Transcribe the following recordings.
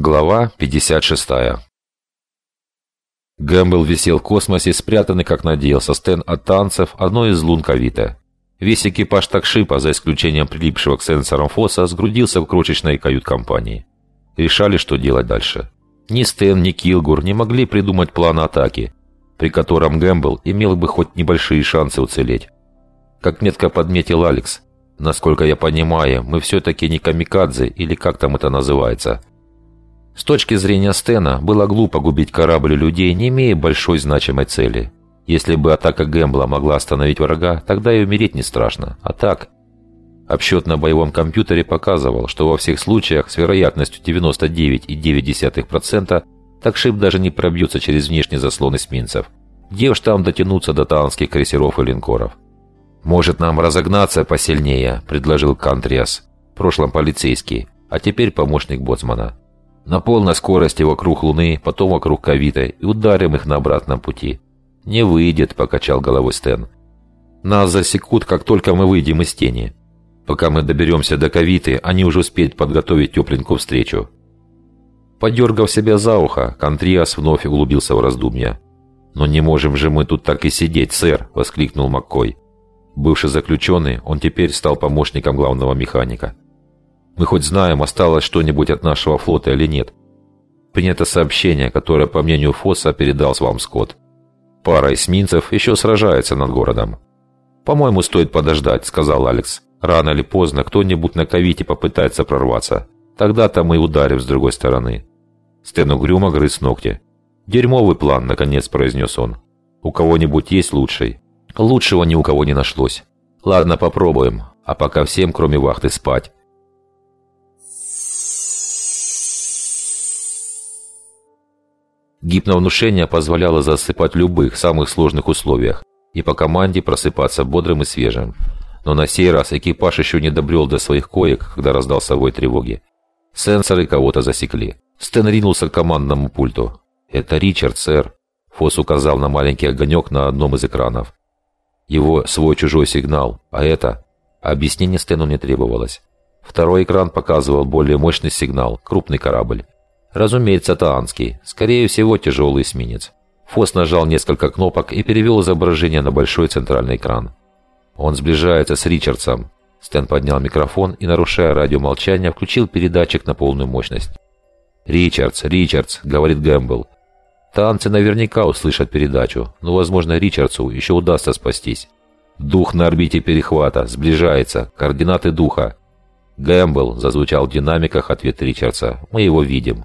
Глава 56 Гэмбл висел в космосе, спрятанный, как надеялся Стэн от танцев, одной из лун Кавита. Весь экипаж такшипа, за исключением прилипшего к сенсорам Фоса, сгрудился в крошечной кают-компании. Решали, что делать дальше. Ни Стэн, ни Килгур не могли придумать план атаки, при котором Гэмбл имел бы хоть небольшие шансы уцелеть. Как метко подметил Алекс, насколько я понимаю, мы все-таки не камикадзе или как там это называется – с точки зрения Стена, было глупо губить корабль людей, не имея большой значимой цели. Если бы атака Гэмбла могла остановить врага, тогда и умереть не страшно. А так... Обсчет на боевом компьютере показывал, что во всех случаях с вероятностью 99,9% такшип даже не пробьется через внешний заслон эсминцев. Где уж там дотянуться до таанских крейсеров и линкоров? «Может, нам разогнаться посильнее?» – предложил Кантриас, в прошлом полицейский, а теперь помощник боцмана на полной скорости вокруг Луны, потом вокруг Кавита и ударим их на обратном пути. «Не выйдет», — покачал головой Стэн. «Нас засекут, как только мы выйдем из тени. Пока мы доберемся до Кавиты, они уже успеют подготовить тепленькую встречу». Подергав себя за ухо, Контриас вновь углубился в раздумья. «Но не можем же мы тут так и сидеть, сэр!» — воскликнул Маккой. Бывший заключенный, он теперь стал помощником главного механика. Мы хоть знаем, осталось что-нибудь от нашего флота или нет. Принято сообщение, которое, по мнению Фосса, передал вам Скотт. Пара эсминцев еще сражается над городом. «По-моему, стоит подождать», — сказал Алекс. «Рано или поздно кто-нибудь на Кавите попытается прорваться. Тогда-то мы ударим с другой стороны». Стэн угрюмо грыз ногти. «Дерьмовый план», — наконец произнес он. «У кого-нибудь есть лучший?» «Лучшего ни у кого не нашлось». «Ладно, попробуем. А пока всем, кроме вахты, спать. Гипновнушение позволяло засыпать в любых, самых сложных условиях и по команде просыпаться бодрым и свежим. Но на сей раз экипаж еще не добрел до своих коек, когда раздался вой тревоги. Сенсоры кого-то засекли. Стэн ринулся к командному пульту. «Это Ричард, сэр», — Фосс указал на маленький огонек на одном из экранов. Его свой-чужой сигнал, а это... Объяснение Стэну не требовалось. Второй экран показывал более мощный сигнал, крупный корабль. Разумеется, таанский. Скорее всего, тяжелый эсминец. Фос нажал несколько кнопок и перевел изображение на большой центральный экран. Он сближается с Ричардсом. Стэн поднял микрофон и, нарушая радиомолчание, включил передатчик на полную мощность. «Ричардс, Ричардс», — говорит Гэмбл. Танцы наверняка услышат передачу, но, возможно, Ричардсу еще удастся спастись. Дух на орбите перехвата, сближается, координаты духа. «Гэмбл», — зазвучал в динамиках ответ Ричардса, — «мы его видим».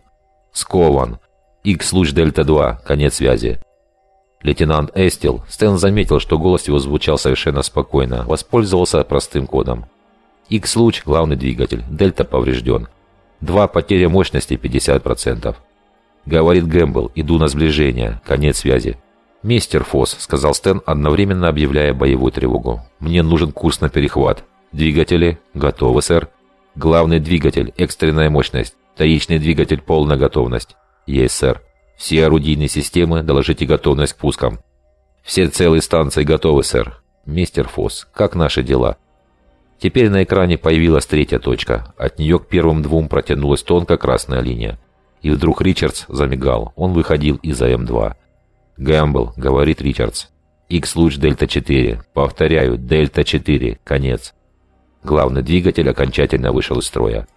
Скован. X-луч Дельта-2. Конец связи. Лейтенант Эстил. Стэн заметил, что голос его звучал совершенно спокойно. Воспользовался простым кодом. X-луч – главный двигатель. Дельта поврежден. Два потеря мощности 50%. Говорит Гэмбл. Иду на сближение. Конец связи. «Мистер Фосс», — сказал Стэн, одновременно объявляя боевую тревогу. «Мне нужен курс на перехват. Двигатели? Готовы, сэр. Главный двигатель. Экстренная мощность. Вторичный двигатель полная готовность. Есть, сэр. Все орудийные системы доложите готовность к пускам. Все целые станции готовы, сэр. Мистер Фосс, как наши дела? Теперь на экране появилась третья точка. От нее к первым двум протянулась тонкая красная линия. И вдруг Ричардс замигал. Он выходил из АМ-2. «Гэмбл», — говорит Ричардс. «Икс-луч Дельта-4. Повторяю, Дельта-4. Конец». Главный двигатель окончательно вышел из строя.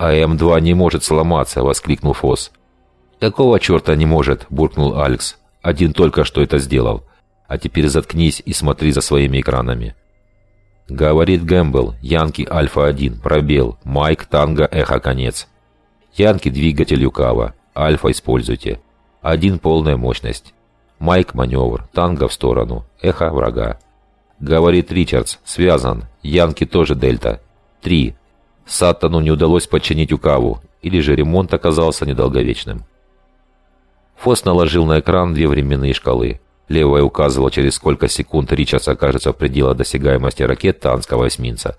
«А М2 не может сломаться!» — воскликнул Фосс. «Какого черта не может?» — буркнул Алекс. «Один только что это сделал. А теперь заткнись и смотри за своими экранами». Говорит Гэмбл, Янки Альфа-1, пробел, Майк, Танго, Эхо, конец. Янки двигатель Юкава, Альфа используйте. Один полная мощность. Майк маневр, Танго в сторону, Эхо врага. Говорит Ричардс, связан, Янки тоже Дельта. Три, Саттону не удалось подчинить Укаву, или же ремонт оказался недолговечным. Фос наложил на экран две временные шкалы. Левая указывала, через сколько секунд Ричардс окажется в пределах досягаемости ракет танского эсминца.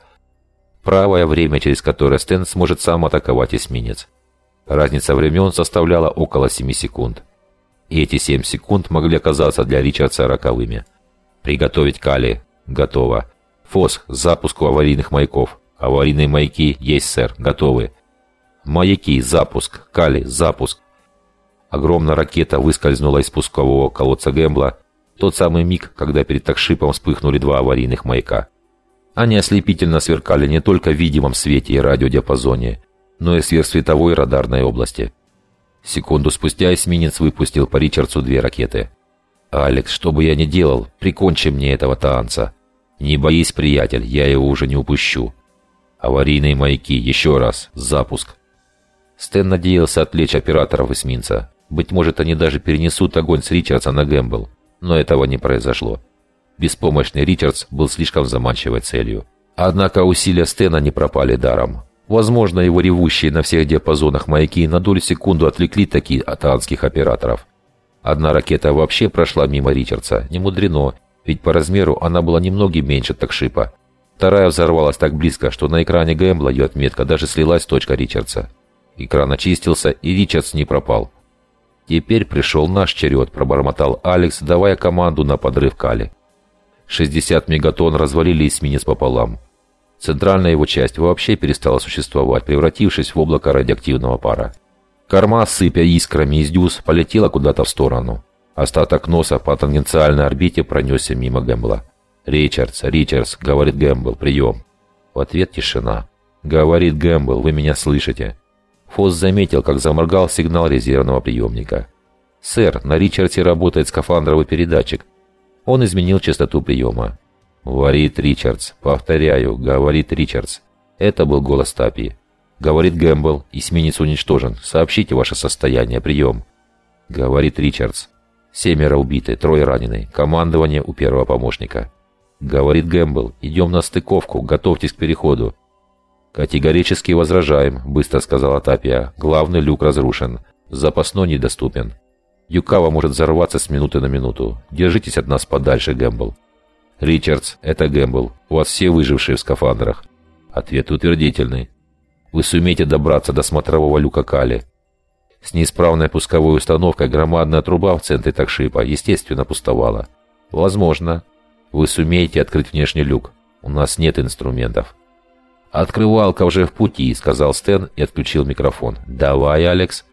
Правое время, через которое Стэн сможет сам атаковать эсминец. Разница времен составляла около 7 секунд. И эти 7 секунд могли оказаться для Ричардса роковыми. Приготовить Кали. Готово. Фос, запуску аварийных маяков. «Аварийные маяки есть, сэр. Готовы». Маяки, запуск. Кали, запуск. Огромная ракета выскользнула из спускового колодца Гэмбла. Тот самый миг, когда перед такшипом вспыхнули два аварийных маяка. Они ослепительно сверкали не только в видимом свете и радиодиапазоне, но и сверхсветовой радарной области. Секунду спустя эсминец выпустил по Ричардсу две ракеты. «Алекс, что бы я ни делал, прикончи мне этого танца. Не боись, приятель, я его уже не упущу. Аварийные маяки, еще раз, запуск». Стэн надеялся отвлечь операторов эсминца. Быть может, они даже перенесут огонь с Ричардса на Гэмбл, но этого не произошло. Беспомощный Ричардс был слишком заманчивой целью. Однако усилия Стена не пропали даром. Возможно, его ревущие на всех диапазонах маяки на долю секунду отвлекли такие от операторов. Одна ракета вообще прошла мимо Ричардса, не мудрено, ведь по размеру она была немногим меньше такшипа. Вторая взорвалась так близко, что на экране Гэмбла ее отметка даже слилась с точка Ричардса. Экран очистился, и Ричардс не пропал. «Теперь пришел наш черед», – пробормотал Алекс, давая команду на подрыв Кали. 60 мегатонн развалили эсминец пополам. Центральная его часть вообще перестала существовать, превратившись в облако радиоактивного пара. Корма, сыпя искрами из дюз, полетела куда-то в сторону. Остаток носа по тангенциальной орбите пронесся мимо Гэмбла. «Ричардс, Ричардс», — говорит Гэмбл, — «прием». В ответ тишина. «Говорит Гэмбл, вы меня слышите?» Фосс заметил, как заморгал сигнал резервного приемника. «Сэр, на Ричардсе работает скафандровый передатчик. Он изменил частоту приема. «Говорит Ричардс. Повторяю, говорит Ричардс». Это был голос Тапи. «Говорит Гэмбл. Эсминец уничтожен. Сообщите ваше состояние. Прием». Говорит Ричардс. «Семеро убиты, трое ранены. Командование у первого помощника». Говорит Гэмбл. «Идем на стыковку. Готовьтесь к переходу». «Категорически возражаем», — быстро сказала Тапи. «Главный люк разрушен. Запасной недоступен. Юкава может взорваться с минуты на минуту. Держитесь от нас подальше, Гэмбл». «Ричардс, это Гэмбл. У вас все выжившие в скафандрах». Ответ утвердительный. «Вы сумеете добраться до смотрового люка Кали». С неисправной пусковой установкой громадная труба в центре такшипа, естественно, пустовала. «Возможно. Вы сумеете открыть внешний люк. У нас нет инструментов». «Открывалка уже в пути», — сказал Стэн и отключил микрофон. «Давай, Алекс».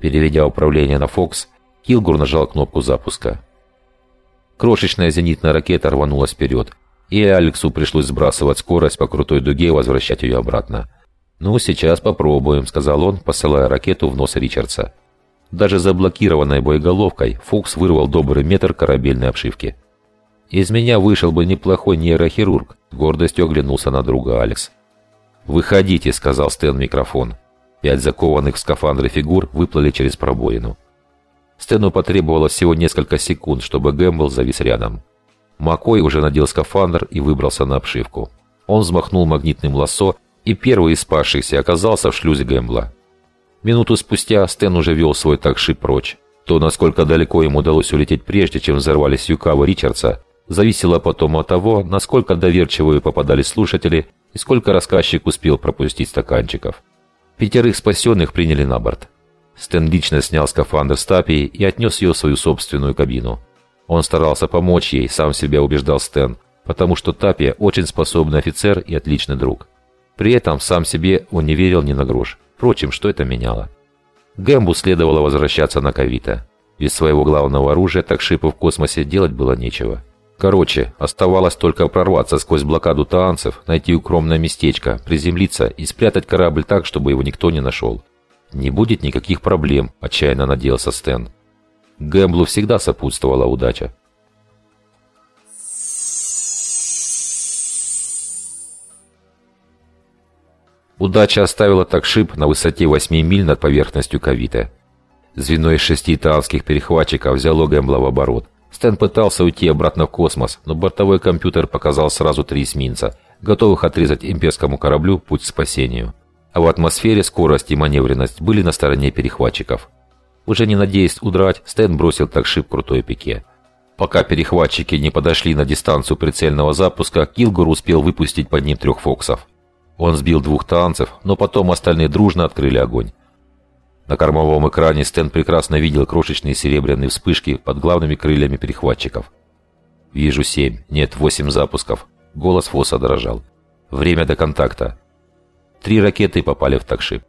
Переведя управление на Фокс, Килгур нажал кнопку запуска. Крошечная зенитная ракета рванулась вперед, и Алексу пришлось сбрасывать скорость по крутой дуге и возвращать ее обратно. «Ну, сейчас попробуем», — сказал он, посылая ракету в нос Ричардса. Даже заблокированной боеголовкой Фокс вырвал добрый метр корабельной обшивки. «Из меня вышел бы неплохой нейрохирург», — гордостью оглянулся на друга Алекс. «Выходите», — сказал Стэн микрофон. Пять закованных в скафандры фигур выплыли через пробоину. Стэну потребовалось всего несколько секунд, чтобы Гэмбл завис рядом. Макой уже надел скафандр и выбрался на обшивку. Он взмахнул магнитным лассо, и первый из спасшихся оказался в шлюзе Гэмбла. Минуту спустя Стэн уже вел свой такши прочь. То, насколько далеко ему удалось улететь прежде, чем взорвались Юкава Ричардса, зависело потом от того, насколько доверчивые попадались слушатели и сколько рассказчик успел пропустить стаканчиков. Пятерых спасенных приняли на борт. Стэн лично снял скафандр с Тапии и отнес ее в свою собственную кабину. Он старался помочь ей, сам себя убеждал Стэн, потому что Тапия очень способный офицер и отличный друг. При этом сам себе он не верил ни на грош. Впрочем, что это меняло? Гэмбу следовало возвращаться на Кавита. Без своего главного оружия так шипу в космосе делать было нечего. Короче, оставалось только прорваться сквозь блокаду таанцев, найти укромное местечко, приземлиться и спрятать корабль так, чтобы его никто не нашел. «Не будет никаких проблем», – отчаянно надеялся Стэн. Гэмблу всегда сопутствовала удача. Удача оставила такшип на высоте 8 миль над поверхностью Кавита. Звено из шести таанских перехватчиков взяло Гэмбла в оборот. Стэн пытался уйти обратно в космос, но бортовой компьютер показал сразу три эсминца, готовых отрезать имперскому кораблю путь к спасению. А в атмосфере скорость и маневренность были на стороне перехватчиков. Уже не надеясь удрать, Стэн бросил такшип крутой пике. Пока перехватчики не подошли на дистанцию прицельного запуска, Килгур успел выпустить под ним трех фоксов. Он сбил двух танцев, но потом остальные дружно открыли огонь. На кормовом экране Стэн прекрасно видел крошечные серебряные вспышки под главными крыльями перехватчиков. «Вижу семь, нет, восемь запусков». Голос Фосса дрожал. «Время до контакта». Три ракеты попали в такшип.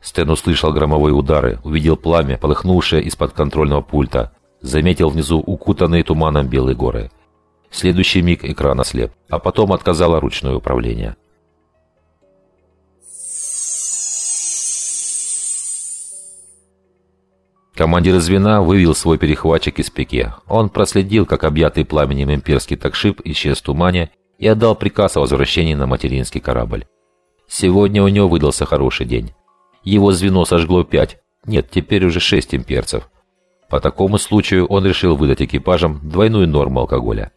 Стэн услышал громовые удары, увидел пламя, полыхнувшее из-под контрольного пульта, заметил внизу укутанные туманом белые горы. В следующий миг экран ослеп, а потом отказало ручное управление. Командир звена вывел свой перехватчик из пике. Он проследил, как объятый пламенем имперский такшип исчез в тумане и отдал приказ о возвращении на материнский корабль. Сегодня у него выдался хороший день. Его звено сожгло пять, нет, теперь уже шесть имперцев. По такому случаю он решил выдать экипажам двойную норму алкоголя.